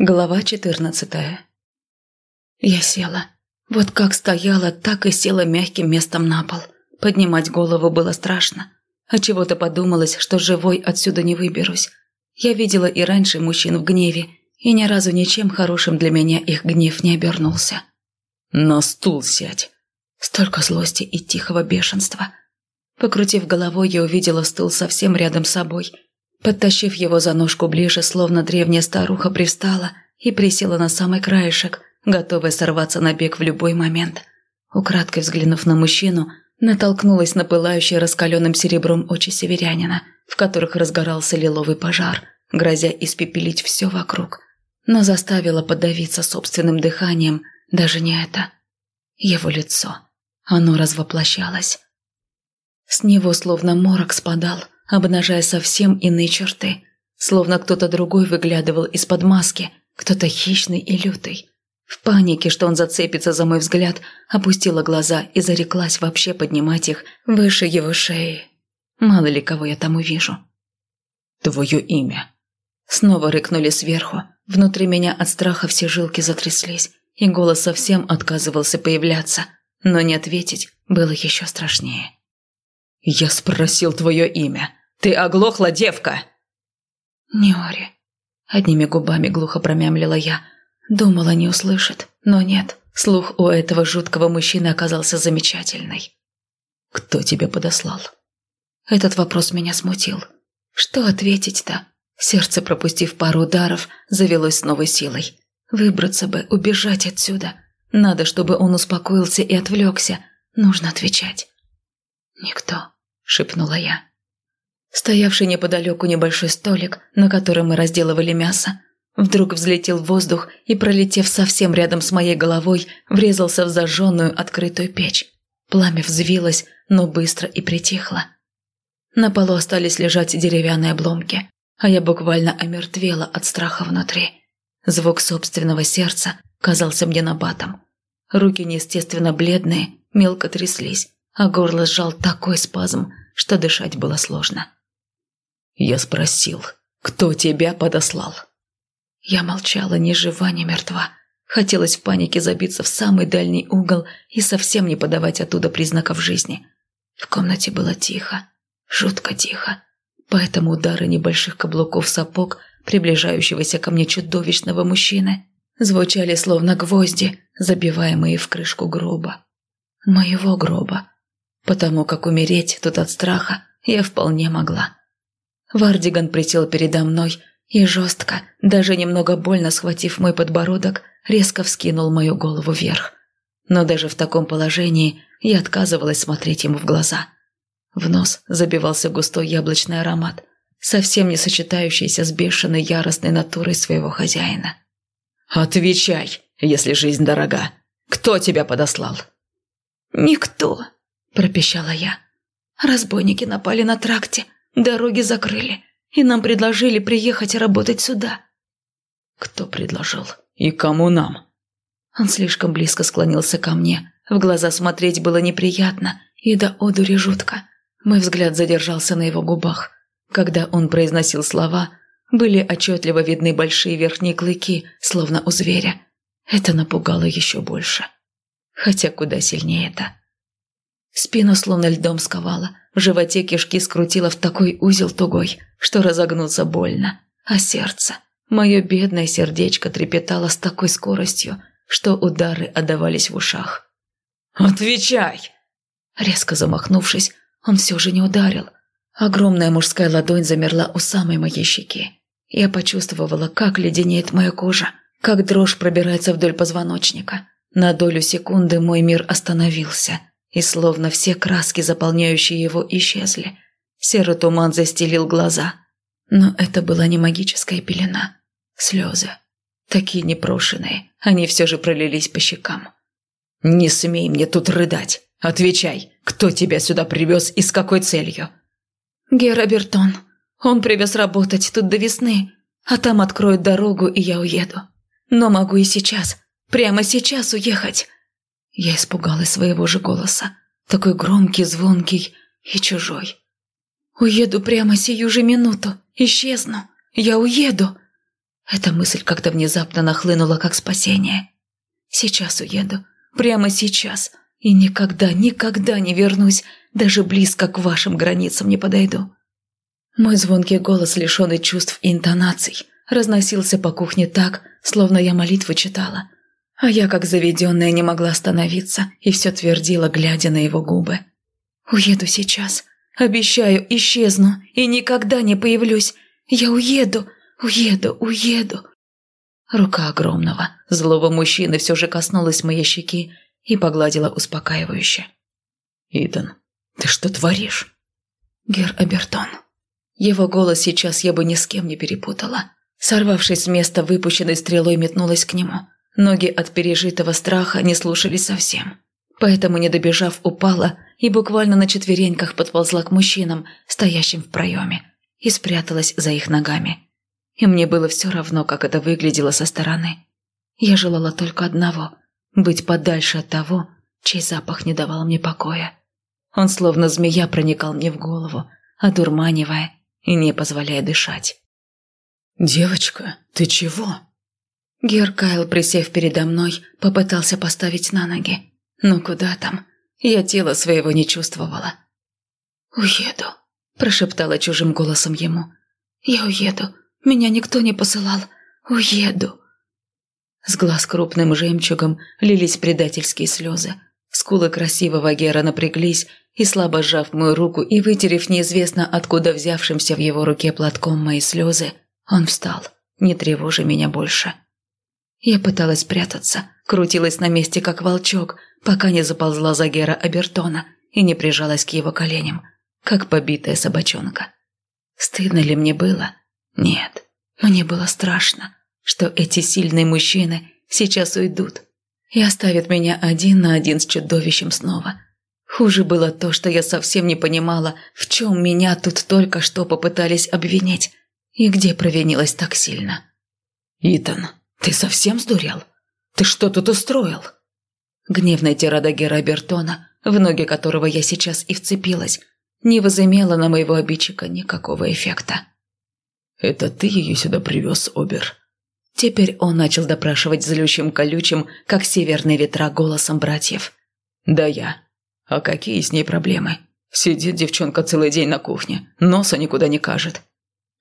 Глава четырнадцатая. Я села. Вот как стояла, так и села мягким местом на пол. Поднимать голову было страшно. А чего-то подумалось, что живой отсюда не выберусь. Я видела и раньше мужчин в гневе, и ни разу ничем хорошим для меня их гнев не обернулся. «На стул сядь!» Столько злости и тихого бешенства. Покрутив головой, я увидела стул совсем рядом с собой – Подтащив его за ножку ближе, словно древняя старуха привстала и присела на самый краешек, готовая сорваться на бег в любой момент. Украдкой взглянув на мужчину, натолкнулась на пылающие раскаленным серебром очи северянина, в которых разгорался лиловый пожар, грозя испепелить все вокруг. Но заставила подавиться собственным дыханием даже не это. Его лицо. Оно развоплощалось. С него словно морок спадал – обнажая совсем иные черты. Словно кто-то другой выглядывал из-под маски, кто-то хищный и лютый. В панике, что он зацепится за мой взгляд, опустила глаза и зареклась вообще поднимать их выше его шеи. Мало ли кого я там увижу. «Твое имя?» Снова рыкнули сверху. Внутри меня от страха все жилки затряслись, и голос совсем отказывался появляться. Но не ответить было еще страшнее. «Я спросил твое имя. Ты оглохла, девка!» «Неори», — одними губами глухо промямлила я. Думала, не услышит, но нет. Слух у этого жуткого мужчины оказался замечательный. «Кто тебя подослал?» Этот вопрос меня смутил. Что ответить-то? Сердце, пропустив пару ударов, завелось с новой силой. Выбраться бы, убежать отсюда. Надо, чтобы он успокоился и отвлекся. Нужно отвечать. «Никто», — шепнула я. Стоявший неподалеку небольшой столик, на котором мы разделывали мясо, вдруг взлетел в воздух и, пролетев совсем рядом с моей головой, врезался в зажженную открытую печь. Пламя взвилось, но быстро и притихло. На полу остались лежать деревянные обломки, а я буквально омертвела от страха внутри. Звук собственного сердца казался мне набатом. Руки неестественно бледные, мелко тряслись, а горло сжал такой спазм, что дышать было сложно. Я спросил, кто тебя подослал? Я молчала, ни жива, ни мертва. Хотелось в панике забиться в самый дальний угол и совсем не подавать оттуда признаков жизни. В комнате было тихо, жутко тихо. Поэтому удары небольших каблуков сапог приближающегося ко мне чудовищного мужчины звучали словно гвозди, забиваемые в крышку гроба. Моего гроба. Потому как умереть тут от страха я вполне могла. Вардиган присел передо мной и жестко, даже немного больно схватив мой подбородок, резко вскинул мою голову вверх. Но даже в таком положении я отказывалась смотреть ему в глаза. В нос забивался густой яблочный аромат, совсем не сочетающийся с бешеной яростной натурой своего хозяина. «Отвечай, если жизнь дорога. Кто тебя подослал?» «Никто», – пропищала я. «Разбойники напали на тракте, Дороги закрыли, и нам предложили приехать работать сюда». «Кто предложил? И кому нам?» Он слишком близко склонился ко мне. В глаза смотреть было неприятно и до одури жутко. Мой взгляд задержался на его губах. Когда он произносил слова, были отчетливо видны большие верхние клыки, словно у зверя. Это напугало еще больше. Хотя куда сильнее это. Спину словно льдом сковала, в животе кишки скрутило в такой узел тугой, что разогнуться больно. А сердце, мое бедное сердечко трепетало с такой скоростью, что удары отдавались в ушах. «Отвечай!» Резко замахнувшись, он все же не ударил. Огромная мужская ладонь замерла у самой моей щеки. Я почувствовала, как леденеет моя кожа, как дрожь пробирается вдоль позвоночника. На долю секунды мой мир остановился – и словно все краски, заполняющие его, исчезли. Серый туман застелил глаза. Но это была не магическая пелена. Слезы. Такие непрошенные. Они все же пролились по щекам. «Не смей мне тут рыдать. Отвечай, кто тебя сюда привез и с какой целью?» «Гера Бертон. Он привез работать тут до весны, а там откроют дорогу, и я уеду. Но могу и сейчас, прямо сейчас уехать. Я испугалась своего же голоса. Такой громкий, звонкий и чужой. «Уеду прямо сию же минуту. Исчезну. Я уеду!» Эта мысль как-то внезапно нахлынула, как спасение. Сейчас уеду. Прямо сейчас. И никогда, никогда не вернусь. Даже близко к вашим границам не подойду. Мой звонкий голос, лишенный чувств и интонаций, разносился по кухне так, словно я молитву читала. А я, как заведенная, не могла остановиться и все твердила, глядя на его губы. «Уеду сейчас. Обещаю, исчезну и никогда не появлюсь. Я уеду, уеду, уеду». Рука огромного, злого мужчины все же коснулась моей щеки и погладила успокаивающе. «Итан, ты что творишь?» «Гер Абертон». Его голос сейчас я бы ни с кем не перепутала. Сорвавшись с места, выпущенной стрелой метнулась к нему. Ноги от пережитого страха не слушались совсем. Поэтому, не добежав, упала и буквально на четвереньках подползла к мужчинам, стоящим в проеме, и спряталась за их ногами. И мне было все равно, как это выглядело со стороны. Я желала только одного – быть подальше от того, чей запах не давал мне покоя. Он словно змея проникал мне в голову, одурманивая и не позволяя дышать. «Девочка, ты чего?» Гер Кайл, присев передо мной, попытался поставить на ноги. Но куда там? Я тело своего не чувствовала. «Уеду», – прошептала чужим голосом ему. «Я уеду. Меня никто не посылал. Уеду». С глаз крупным жемчугом лились предательские слезы. Скулы красивого Гера напряглись, и, слабо сжав мою руку и вытерев неизвестно откуда взявшимся в его руке платком мои слезы, он встал, не тревожа меня больше. Я пыталась прятаться, крутилась на месте, как волчок, пока не заползла за Гера Абертона и не прижалась к его коленям, как побитая собачонка. Стыдно ли мне было? Нет, мне было страшно, что эти сильные мужчины сейчас уйдут и оставят меня один на один с чудовищем снова. Хуже было то, что я совсем не понимала, в чем меня тут только что попытались обвинить и где провинилась так сильно. «Итан, ты совсем сдурел? Ты что тут устроил?» Гневная тирада Гера Бертона, в ноги которого я сейчас и вцепилась, не возымела на моего обидчика никакого эффекта. «Это ты ее сюда привез, Обер?» Теперь он начал допрашивать злющим-колючим, как северные ветра, голосом братьев. «Да я. А какие с ней проблемы? Сидит девчонка целый день на кухне, носа никуда не кажет.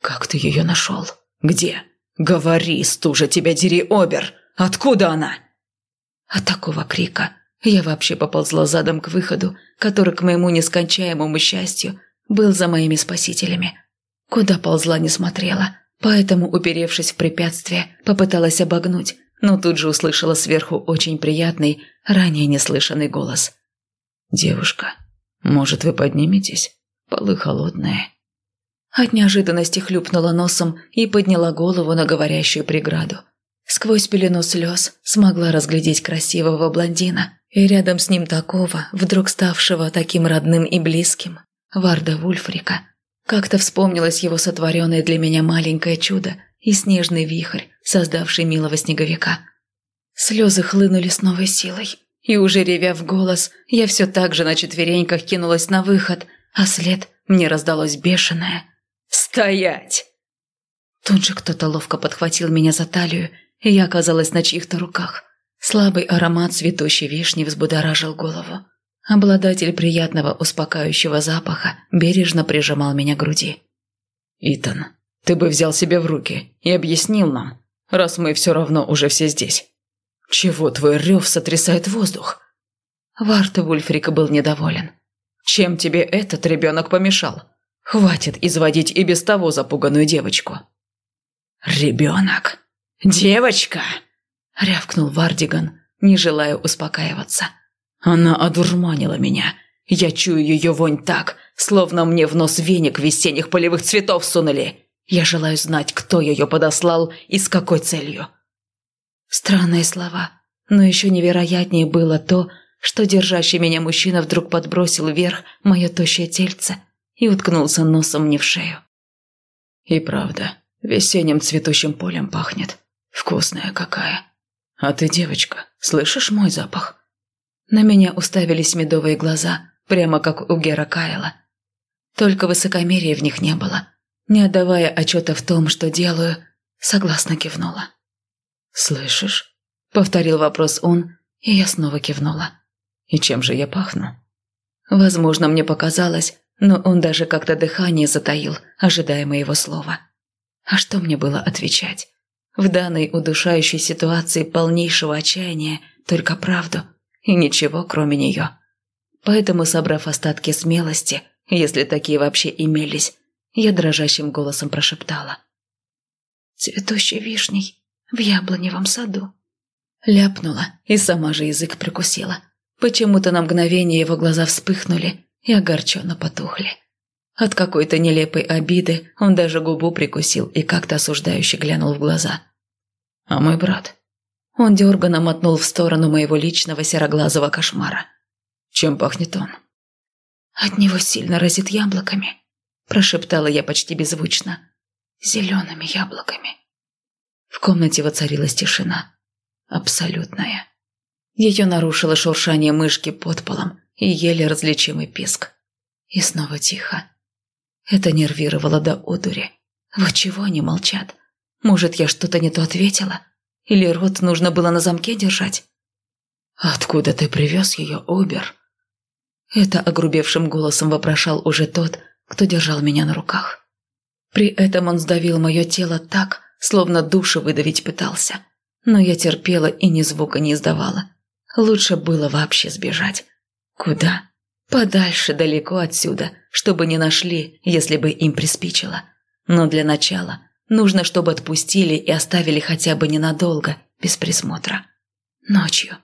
Как ты ее нашел? Где? Говори, стужа тебя дери, Обер! Откуда она?» От такого крика я вообще поползла задом к выходу, который, к моему нескончаемому счастью, был за моими спасителями. Куда ползла, не смотрела, поэтому, уперевшись в препятствие, попыталась обогнуть, но тут же услышала сверху очень приятный, ранее неслышанный голос. «Девушка, может, вы подниметесь? Полы холодные». От неожиданности хлюпнула носом и подняла голову на говорящую преграду. Сквозь пелену слез смогла разглядеть красивого блондина и рядом с ним такого, вдруг ставшего таким родным и близким, Варда Вульфрика. Как-то вспомнилось его сотворенное для меня маленькое чудо и снежный вихрь, создавший милого снеговика. Слезы хлынули с новой силой, и уже ревя в голос, я все так же на четвереньках кинулась на выход, а след мне раздалось бешеное «Стоять!». Тут же кто-то ловко подхватил меня за талию, и я оказалась на чьих-то руках. Слабый аромат цветущей вишни взбудоражил голову. Обладатель приятного успокаивающего запаха бережно прижимал меня к груди. «Итан, ты бы взял себя в руки и объяснил нам, раз мы все равно уже все здесь. Чего твой рев сотрясает воздух?» Варта Вульфрика был недоволен. «Чем тебе этот ребенок помешал? Хватит изводить и без того запуганную девочку». «Ребенок? Девочка?» – рявкнул Вардиган, не желая успокаиваться. Она одурманила меня. Я чую ее вонь так, словно мне в нос веник весенних полевых цветов сунули. Я желаю знать, кто ее подослал и с какой целью. Странные слова, но еще невероятнее было то, что держащий меня мужчина вдруг подбросил вверх мое тощее тельце и уткнулся носом мне в шею. И правда, весенним цветущим полем пахнет. Вкусная какая. А ты, девочка, слышишь мой запах? На меня уставились медовые глаза, прямо как у Гера Кайла. Только высокомерия в них не было. Не отдавая отчета в том, что делаю, согласно кивнула. «Слышишь?» — повторил вопрос он, и я снова кивнула. «И чем же я пахну?» Возможно, мне показалось, но он даже как-то дыхание затаил, ожидая моего слова. А что мне было отвечать? В данной удушающей ситуации полнейшего отчаяния только правду и ничего кроме нее. Поэтому, собрав остатки смелости, если такие вообще имелись, я дрожащим голосом прошептала. «Цветущей вишней в яблоневом саду». Ляпнула и сама же язык прикусила. Почему-то на мгновение его глаза вспыхнули и огорченно потухли. От какой-то нелепой обиды он даже губу прикусил и как-то осуждающе глянул в глаза. «А мой брат?» Он дерганно мотнул в сторону моего личного сероглазого кошмара. «Чем пахнет он?» «От него сильно разит яблоками», – прошептала я почти беззвучно. «Зелеными яблоками». В комнате воцарилась тишина. Абсолютная. Ее нарушило шуршание мышки под полом и еле различимый писк. И снова тихо. Это нервировало до одури. Вот чего они молчат? Может, я что-то не то ответила? Или рот нужно было на замке держать? «Откуда ты привез ее, Убер?» Это огрубевшим голосом вопрошал уже тот, кто держал меня на руках. При этом он сдавил мое тело так, словно душу выдавить пытался. Но я терпела и ни звука не издавала. Лучше было вообще сбежать. Куда? Подальше, далеко отсюда, чтобы не нашли, если бы им приспичило. Но для начала нужно, чтобы отпустили и оставили хотя бы ненадолго, без присмотра. Ночью.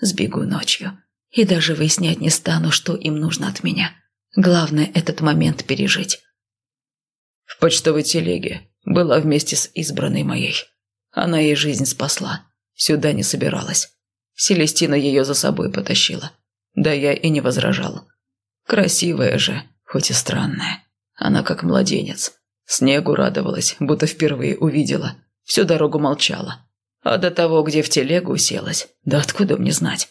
Сбегу ночью. И даже выяснять не стану, что им нужно от меня. Главное этот момент пережить. В почтовой телеге была вместе с избранной моей. Она ей жизнь спасла. Сюда не собиралась. Селестина ее за собой потащила. Да я и не возражал. Красивая же, хоть и странная. Она как младенец. Снегу радовалась, будто впервые увидела. Всю дорогу молчала. А до того, где в телегу уселась, да откуда мне знать?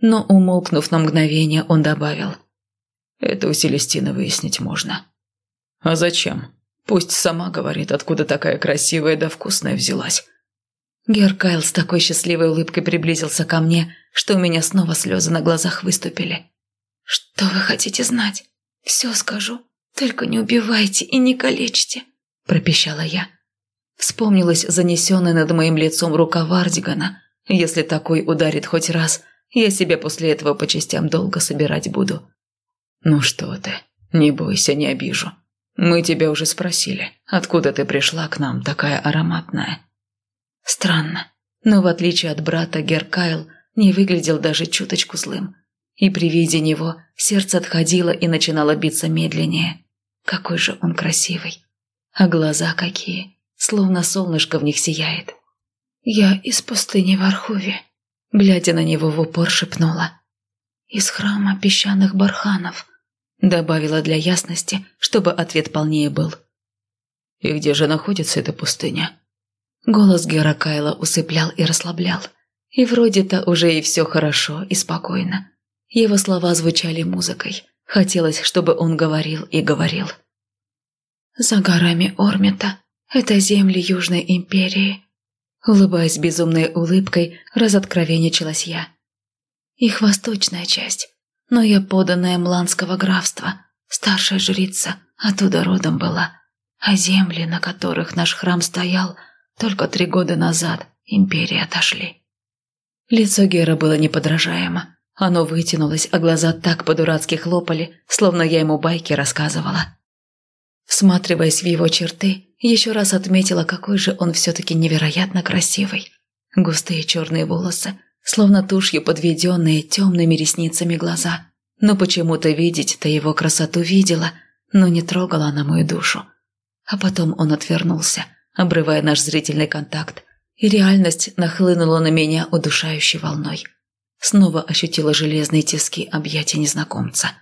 Но, умолкнув на мгновение, он добавил. Это у Селестины выяснить можно. А зачем? Пусть сама говорит, откуда такая красивая да вкусная взялась. Геркайл с такой счастливой улыбкой приблизился ко мне, что у меня снова слезы на глазах выступили. «Что вы хотите знать? Все скажу. Только не убивайте и не калечьте», – пропищала я. Вспомнилась занесенная над моим лицом рука Вардигана. Если такой ударит хоть раз, я себя после этого по частям долго собирать буду. «Ну что ты, не бойся, не обижу. Мы тебя уже спросили, откуда ты пришла к нам такая ароматная?» Странно, но в отличие от брата Геркайл не выглядел даже чуточку злым. И при виде него сердце отходило и начинало биться медленнее. Какой же он красивый. А глаза какие, словно солнышко в них сияет. «Я из пустыни в Архуве», — глядя на него в упор шепнула. «Из храма песчаных барханов», — добавила для ясности, чтобы ответ полнее был. «И где же находится эта пустыня?» Голос Гера Кайла усыплял и расслаблял. И вроде-то уже и все хорошо и спокойно. Его слова звучали музыкой. Хотелось, чтобы он говорил и говорил. «За горами Ормета – это земли Южной Империи», улыбаясь безумной улыбкой, разоткровенничалась я. «Их восточная часть, но я поданная Мланского графства, старшая жрица, оттуда родом была, а земли, на которых наш храм стоял – только три года назад империи отошли. Лицо Гера было неподражаемо. Оно вытянулось, а глаза так по-дурацки хлопали, словно я ему байки рассказывала. Всматриваясь в его черты, еще раз отметила, какой же он все-таки невероятно красивый. Густые черные волосы, словно тушью подведенные темными ресницами глаза. Но почему-то видеть-то его красоту видела, но не трогала она мою душу. А потом он отвернулся – обрывая наш зрительный контакт, и реальность нахлынула на меня удушающей волной. Снова ощутила железные тиски объятия незнакомца.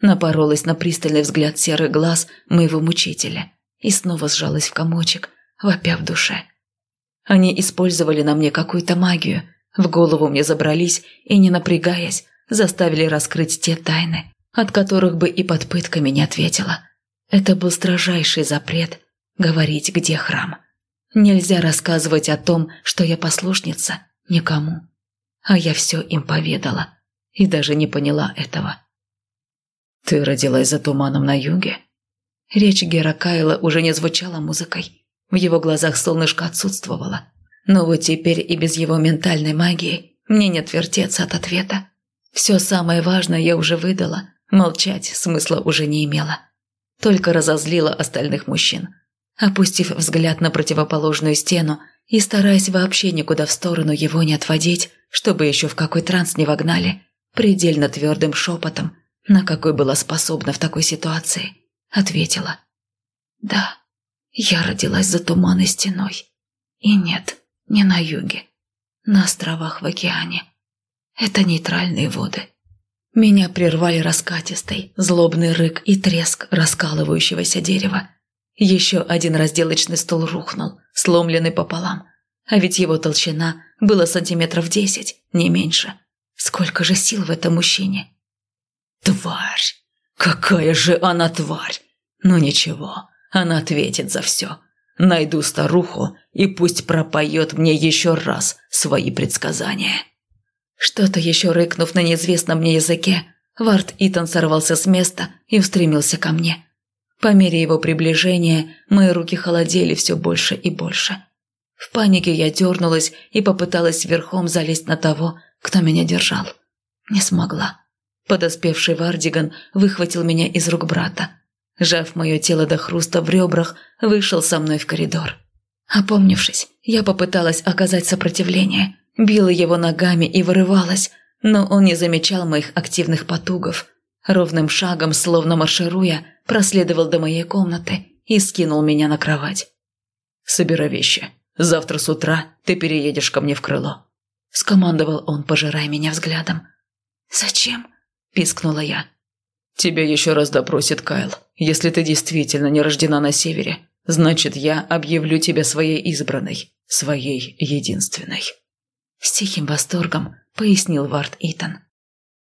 Напоролась на пристальный взгляд серых глаз моего мучителя и снова сжалась в комочек, вопя в душе. Они использовали на мне какую-то магию, в голову мне забрались и, не напрягаясь, заставили раскрыть те тайны, от которых бы и под пытками не ответила. Это был строжайший запрет, говорить, где храм. Нельзя рассказывать о том, что я послушница, никому. А я все им поведала и даже не поняла этого. «Ты родилась за туманом на юге?» Речь Гера Кайла уже не звучала музыкой. В его глазах солнышко отсутствовало. Но вот теперь и без его ментальной магии мне не отвертеться от ответа. Все самое важное я уже выдала, молчать смысла уже не имела. Только разозлила остальных мужчин. Опустив взгляд на противоположную стену и стараясь вообще никуда в сторону его не отводить, чтобы еще в какой транс не вогнали, предельно твердым шепотом, на какой была способна в такой ситуации, ответила. «Да, я родилась за туманной стеной. И нет, не на юге, на островах в океане. Это нейтральные воды». Меня прервали раскатистый, злобный рык и треск раскалывающегося дерева. Еще один разделочный стол рухнул, сломленный пополам. А ведь его толщина была сантиметров десять, не меньше. Сколько же сил в этом мужчине? Тварь! Какая же она тварь! Но ничего, она ответит за все. Найду старуху и пусть пропоет мне еще раз свои предсказания. Что-то еще рыкнув на неизвестном мне языке, Вард Итан сорвался с места и устремился ко мне. По мере его приближения мои руки холодели все больше и больше. В панике я дернулась и попыталась верхом залезть на того, кто меня держал. Не смогла. Подоспевший Вардиган выхватил меня из рук брата. Жав мое тело до хруста в ребрах, вышел со мной в коридор. Опомнившись, я попыталась оказать сопротивление, била его ногами и вырывалась, но он не замечал моих активных потугов. Ровным шагом, словно маршируя, проследовал до моей комнаты и скинул меня на кровать. «Собирай вещи. Завтра с утра ты переедешь ко мне в крыло», – скомандовал он, пожирая меня взглядом. «Зачем?» – пискнула я. «Тебя еще раз допросит Кайл. Если ты действительно не рождена на севере, значит, я объявлю тебя своей избранной, своей единственной». С тихим восторгом пояснил Вард Итан.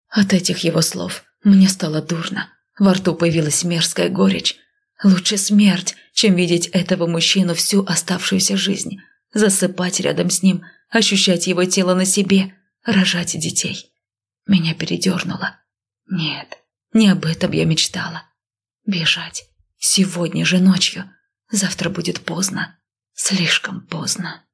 От этих его слов мне стало дурно. Во рту появилась мерзкая горечь. Лучше смерть, чем видеть этого мужчину всю оставшуюся жизнь. Засыпать рядом с ним, ощущать его тело на себе, рожать детей. Меня передернуло. Нет, не об этом я мечтала. Бежать. Сегодня же ночью. Завтра будет поздно. Слишком поздно.